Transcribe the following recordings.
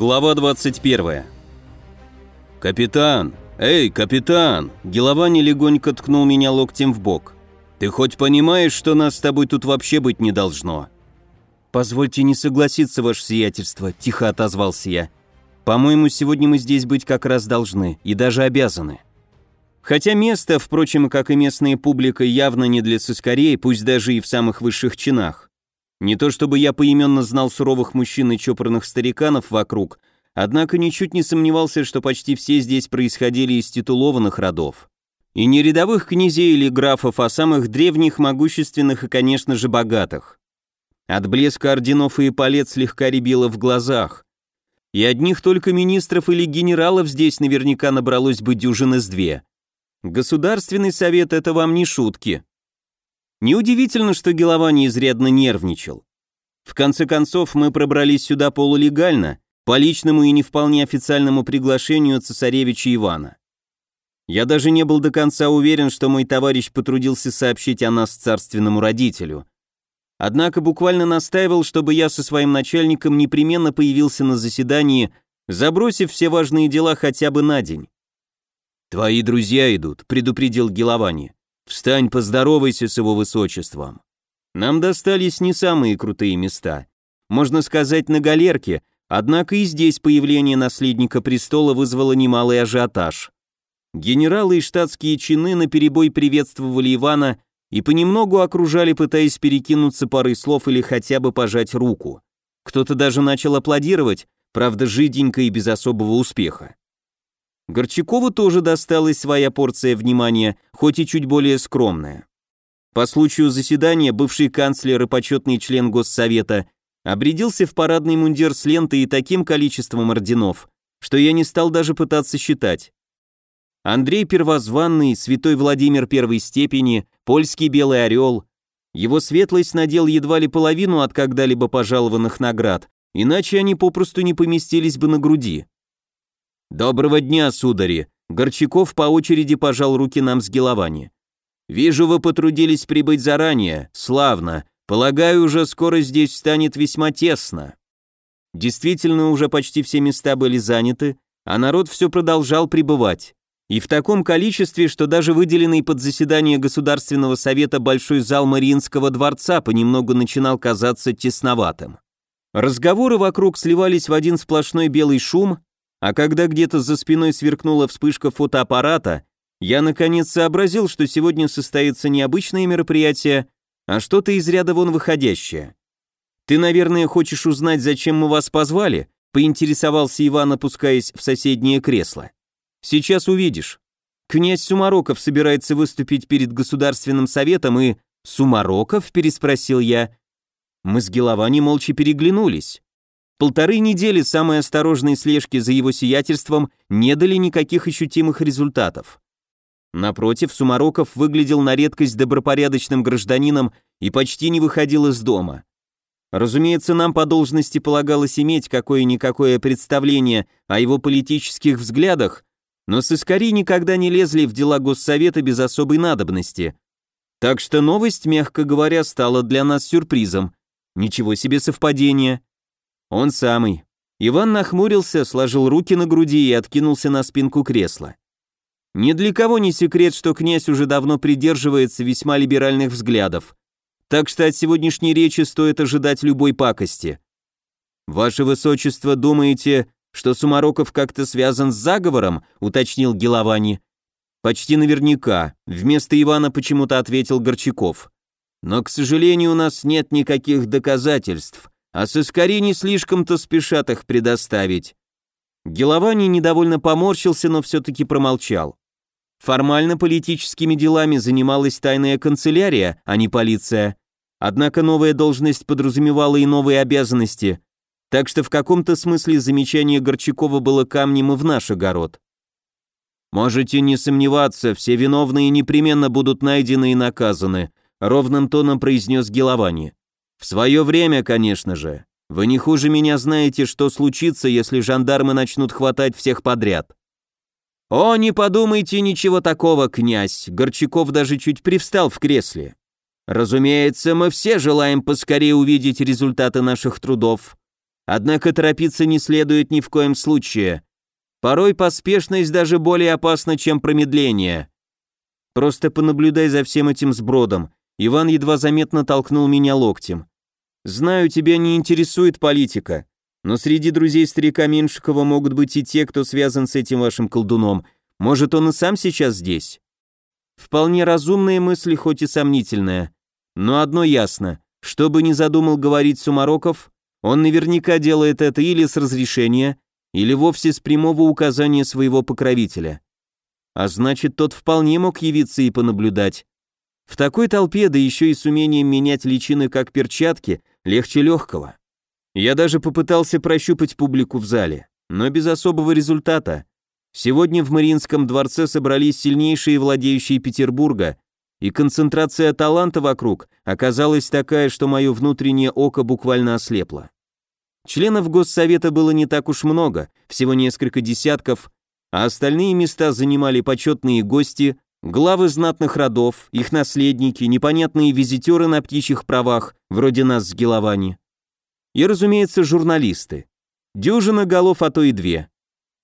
Глава 21. «Капитан! Эй, капитан!» Геловани легонько ткнул меня локтем в бок. «Ты хоть понимаешь, что нас с тобой тут вообще быть не должно?» «Позвольте не согласиться, ваше сиятельство», — тихо отозвался я. «По-моему, сегодня мы здесь быть как раз должны, и даже обязаны». Хотя место, впрочем, как и местная публика, явно не для соскорей, пусть даже и в самых высших чинах. Не то чтобы я поименно знал суровых мужчин и чопорных стариканов вокруг, однако ничуть не сомневался, что почти все здесь происходили из титулованных родов. И не рядовых князей или графов, а самых древних, могущественных и, конечно же, богатых. От блеска орденов и эполет слегка рябило в глазах. И одних только министров или генералов здесь наверняка набралось бы дюжины с две. Государственный совет — это вам не шутки. Неудивительно, что Геловани изрядно нервничал. В конце концов, мы пробрались сюда полулегально, по личному и не вполне официальному приглашению цесаревича Ивана. Я даже не был до конца уверен, что мой товарищ потрудился сообщить о нас царственному родителю. Однако буквально настаивал, чтобы я со своим начальником непременно появился на заседании, забросив все важные дела хотя бы на день. «Твои друзья идут», — предупредил Геловани. Встань, поздоровайся с его высочеством. Нам достались не самые крутые места. Можно сказать, на галерке, однако и здесь появление наследника престола вызвало немалый ажиотаж. Генералы и штатские чины наперебой приветствовали Ивана и понемногу окружали, пытаясь перекинуться парой слов или хотя бы пожать руку. Кто-то даже начал аплодировать, правда, жиденько и без особого успеха. Горчакову тоже досталась своя порция внимания, хоть и чуть более скромная. По случаю заседания бывший канцлер и почетный член Госсовета обрядился в парадный мундир с лентой и таким количеством орденов, что я не стал даже пытаться считать. Андрей Первозванный, святой Владимир первой степени, польский Белый Орел. Его светлость надел едва ли половину от когда-либо пожалованных наград, иначе они попросту не поместились бы на груди. «Доброго дня, судари!» Горчаков по очереди пожал руки нам с Геловани. «Вижу, вы потрудились прибыть заранее. Славно. Полагаю, уже скоро здесь станет весьма тесно». Действительно, уже почти все места были заняты, а народ все продолжал прибывать. И в таком количестве, что даже выделенный под заседание Государственного совета большой зал Мариинского дворца понемногу начинал казаться тесноватым. Разговоры вокруг сливались в один сплошной белый шум, а когда где-то за спиной сверкнула вспышка фотоаппарата, я наконец сообразил, что сегодня состоится не обычное мероприятие, а что-то из ряда вон выходящее. «Ты, наверное, хочешь узнать, зачем мы вас позвали?» — поинтересовался Иван, опускаясь в соседнее кресло. «Сейчас увидишь. Князь Сумароков собирается выступить перед Государственным советом и...» «Сумароков?» — переспросил я. Мы с Геловани молча переглянулись. Полторы недели самой осторожной слежки за его сиятельством не дали никаких ощутимых результатов. Напротив, Сумароков выглядел на редкость добропорядочным гражданином и почти не выходил из дома. Разумеется, нам по должности полагалось иметь какое-никакое представление о его политических взглядах, но сыскари никогда не лезли в дела Госсовета без особой надобности. Так что новость, мягко говоря, стала для нас сюрпризом. Ничего себе совпадение. «Он самый». Иван нахмурился, сложил руки на груди и откинулся на спинку кресла. Ни для кого не секрет, что князь уже давно придерживается весьма либеральных взглядов, так что от сегодняшней речи стоит ожидать любой пакости. «Ваше Высочество, думаете, что Сумароков как-то связан с заговором?» — уточнил Геловани. «Почти наверняка», — вместо Ивана почему-то ответил Горчаков. «Но, к сожалению, у нас нет никаких доказательств а сыскари не слишком-то спешат их предоставить. Геловани недовольно поморщился, но все-таки промолчал. Формально политическими делами занималась тайная канцелярия, а не полиция. Однако новая должность подразумевала и новые обязанности, так что в каком-то смысле замечание Горчакова было камнем и в наш огород. «Можете не сомневаться, все виновные непременно будут найдены и наказаны», ровным тоном произнес Геловани. В свое время, конечно же. Вы не хуже меня знаете, что случится, если жандармы начнут хватать всех подряд. О, не подумайте ничего такого, князь. Горчаков даже чуть привстал в кресле. Разумеется, мы все желаем поскорее увидеть результаты наших трудов. Однако торопиться не следует ни в коем случае. Порой поспешность даже более опасна, чем промедление. Просто понаблюдай за всем этим сбродом. Иван едва заметно толкнул меня локтем. Знаю, тебя не интересует политика, но среди друзей старика Меншикова могут быть и те, кто связан с этим вашим колдуном. Может, он и сам сейчас здесь? Вполне разумные мысли, хоть и сомнительные. Но одно ясно. Что бы ни задумал говорить Сумароков, он наверняка делает это или с разрешения, или вовсе с прямого указания своего покровителя. А значит, тот вполне мог явиться и понаблюдать. В такой толпе, да еще и с умением менять личины как перчатки, легче легкого. Я даже попытался прощупать публику в зале, но без особого результата. Сегодня в Мариинском дворце собрались сильнейшие владеющие Петербурга, и концентрация таланта вокруг оказалась такая, что мое внутреннее око буквально ослепло. Членов Госсовета было не так уж много, всего несколько десятков, а остальные места занимали почетные гости, главы знатных родов, их наследники, непонятные визитеры на птичьих правах, вроде нас с Геловани. И, разумеется, журналисты. Дюжина голов, а то и две.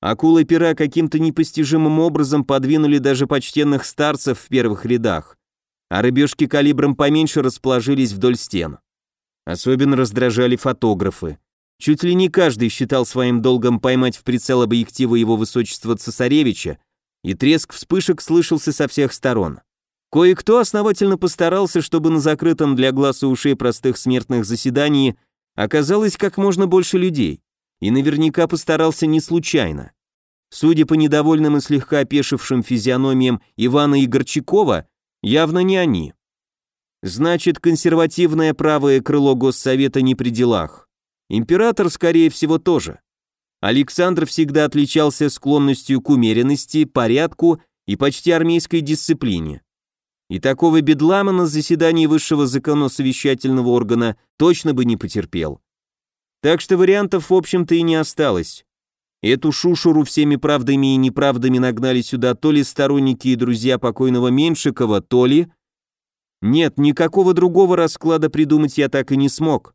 Акулы пера каким-то непостижимым образом подвинули даже почтенных старцев в первых рядах, а рыбешки калибром поменьше расположились вдоль стен. Особенно раздражали фотографы. Чуть ли не каждый считал своим долгом поймать в прицел объектива его высочества цесаревича, и треск вспышек слышался со всех сторон. Кое-кто основательно постарался, чтобы на закрытом для глаз и ушей простых смертных заседании оказалось как можно больше людей и наверняка постарался не случайно. Судя по недовольным и слегка опешившим физиономиям Ивана Игорчакова, явно не они. Значит, консервативное правое крыло Госсовета не при делах. Император, скорее всего, тоже. Александр всегда отличался склонностью к умеренности, порядку и почти армейской дисциплине. И такого бедлама на заседании высшего законосовещательного органа точно бы не потерпел. Так что вариантов, в общем-то, и не осталось. Эту шушуру всеми правдами и неправдами нагнали сюда то ли сторонники и друзья покойного Меншикова, то ли... Нет, никакого другого расклада придумать я так и не смог.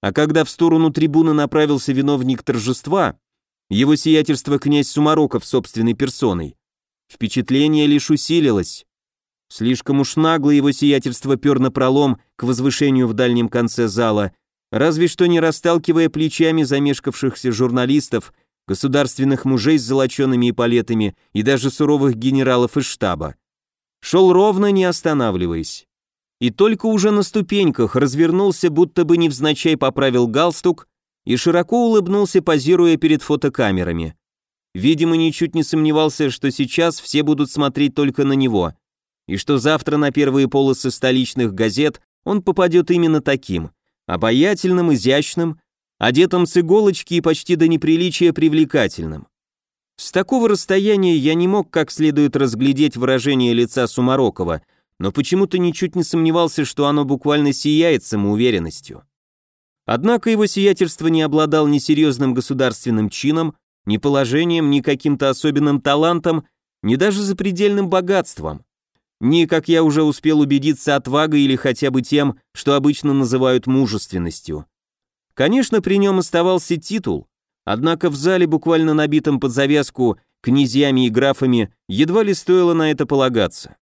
А когда в сторону трибуны направился виновник торжества, его сиятельство князь Сумароков собственной персоной, впечатление лишь усилилось. Слишком уж нагло его сиятельство пер на пролом к возвышению в дальнем конце зала, разве что не расталкивая плечами замешкавшихся журналистов, государственных мужей с золочеными эполетами и даже суровых генералов из штаба. Шел ровно, не останавливаясь. И только уже на ступеньках развернулся, будто бы невзначай поправил галстук и широко улыбнулся, позируя перед фотокамерами. Видимо, ничуть не сомневался, что сейчас все будут смотреть только на него, и что завтра на первые полосы столичных газет он попадет именно таким, обаятельным, изящным, одетым с иголочки и почти до неприличия привлекательным. С такого расстояния я не мог как следует разглядеть выражение лица Сумарокова, но почему-то ничуть не сомневался, что оно буквально сияет самоуверенностью. Однако его сиятельство не обладал ни серьезным государственным чином, ни положением, ни каким-то особенным талантом, ни даже запредельным богатством ни, как я уже успел убедиться, отвагой или хотя бы тем, что обычно называют мужественностью. Конечно, при нем оставался титул, однако в зале, буквально набитом под завязку князьями и графами, едва ли стоило на это полагаться.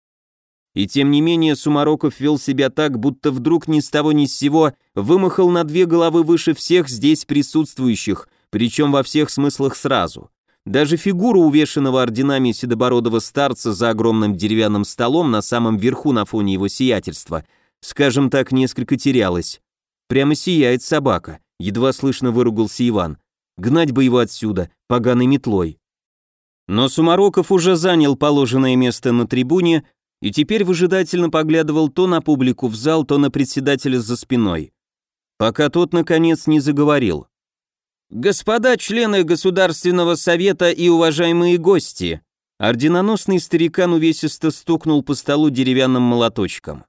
И тем не менее Сумароков вел себя так, будто вдруг ни с того ни с сего вымахал на две головы выше всех здесь присутствующих, причем во всех смыслах сразу. Даже фигура увешанного орденами седобородого старца за огромным деревянным столом на самом верху на фоне его сиятельства, скажем так, несколько терялась. Прямо сияет собака, едва слышно выругался Иван. Гнать бы его отсюда, поганой метлой. Но Сумароков уже занял положенное место на трибуне и теперь выжидательно поглядывал то на публику в зал, то на председателя за спиной. Пока тот, наконец, не заговорил. «Господа члены Государственного совета и уважаемые гости!» Орденоносный старикан увесисто стукнул по столу деревянным молоточком.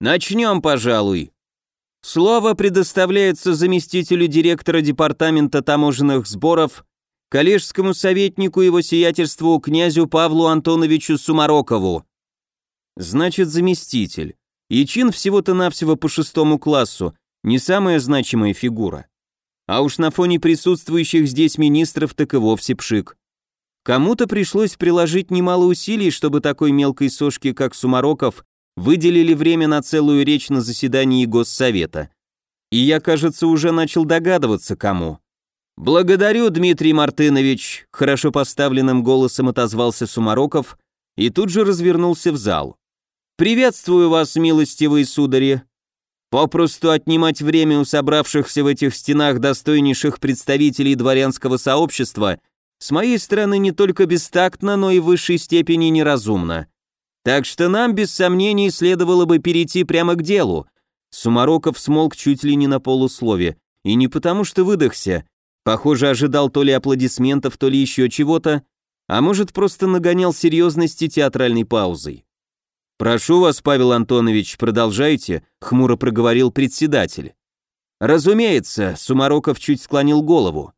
«Начнем, пожалуй. Слово предоставляется заместителю директора департамента таможенных сборов, коллежскому советнику его сиятельству князю Павлу Антоновичу Сумарокову». Значит, заместитель. И чин всего-то навсего по шестому классу, не самая значимая фигура. А уж на фоне присутствующих здесь министров так и вовсе пшик. Кому-то пришлось приложить немало усилий, чтобы такой мелкой сошке, как Сумароков, выделили время на целую речь на заседании Госсовета. И я, кажется, уже начал догадываться, кому. «Благодарю, Дмитрий Мартынович», — хорошо поставленным голосом отозвался Сумароков и тут же развернулся в зал. «Приветствую вас, милостивые судари. Попросту отнимать время у собравшихся в этих стенах достойнейших представителей дворянского сообщества с моей стороны не только бестактно, но и в высшей степени неразумно. Так что нам, без сомнений, следовало бы перейти прямо к делу. Сумароков смолк чуть ли не на полуслове, и не потому что выдохся, похоже, ожидал то ли аплодисментов, то ли еще чего-то, а может, просто нагонял серьезности театральной паузой. «Прошу вас, Павел Антонович, продолжайте», — хмуро проговорил председатель. «Разумеется», — Сумароков чуть склонил голову.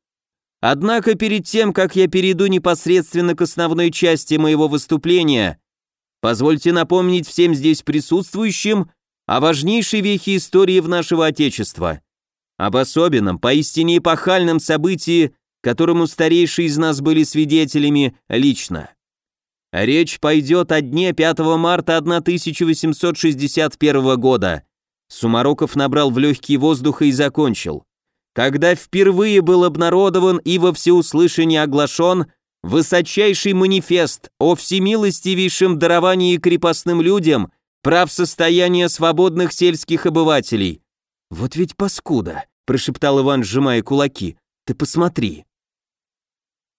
«Однако перед тем, как я перейду непосредственно к основной части моего выступления, позвольте напомнить всем здесь присутствующим о важнейшей вехе истории в нашего Отечества, об особенном, поистине эпохальном событии, которому старейшие из нас были свидетелями лично. Речь пойдет о дне 5 марта 1861 года. Сумароков набрал в легкий воздуха и закончил. Когда впервые был обнародован и во всеуслышание оглашен высочайший манифест о всемилостивейшем даровании крепостным людям прав состояния свободных сельских обывателей. «Вот ведь паскуда», — прошептал Иван, сжимая кулаки, — «ты посмотри».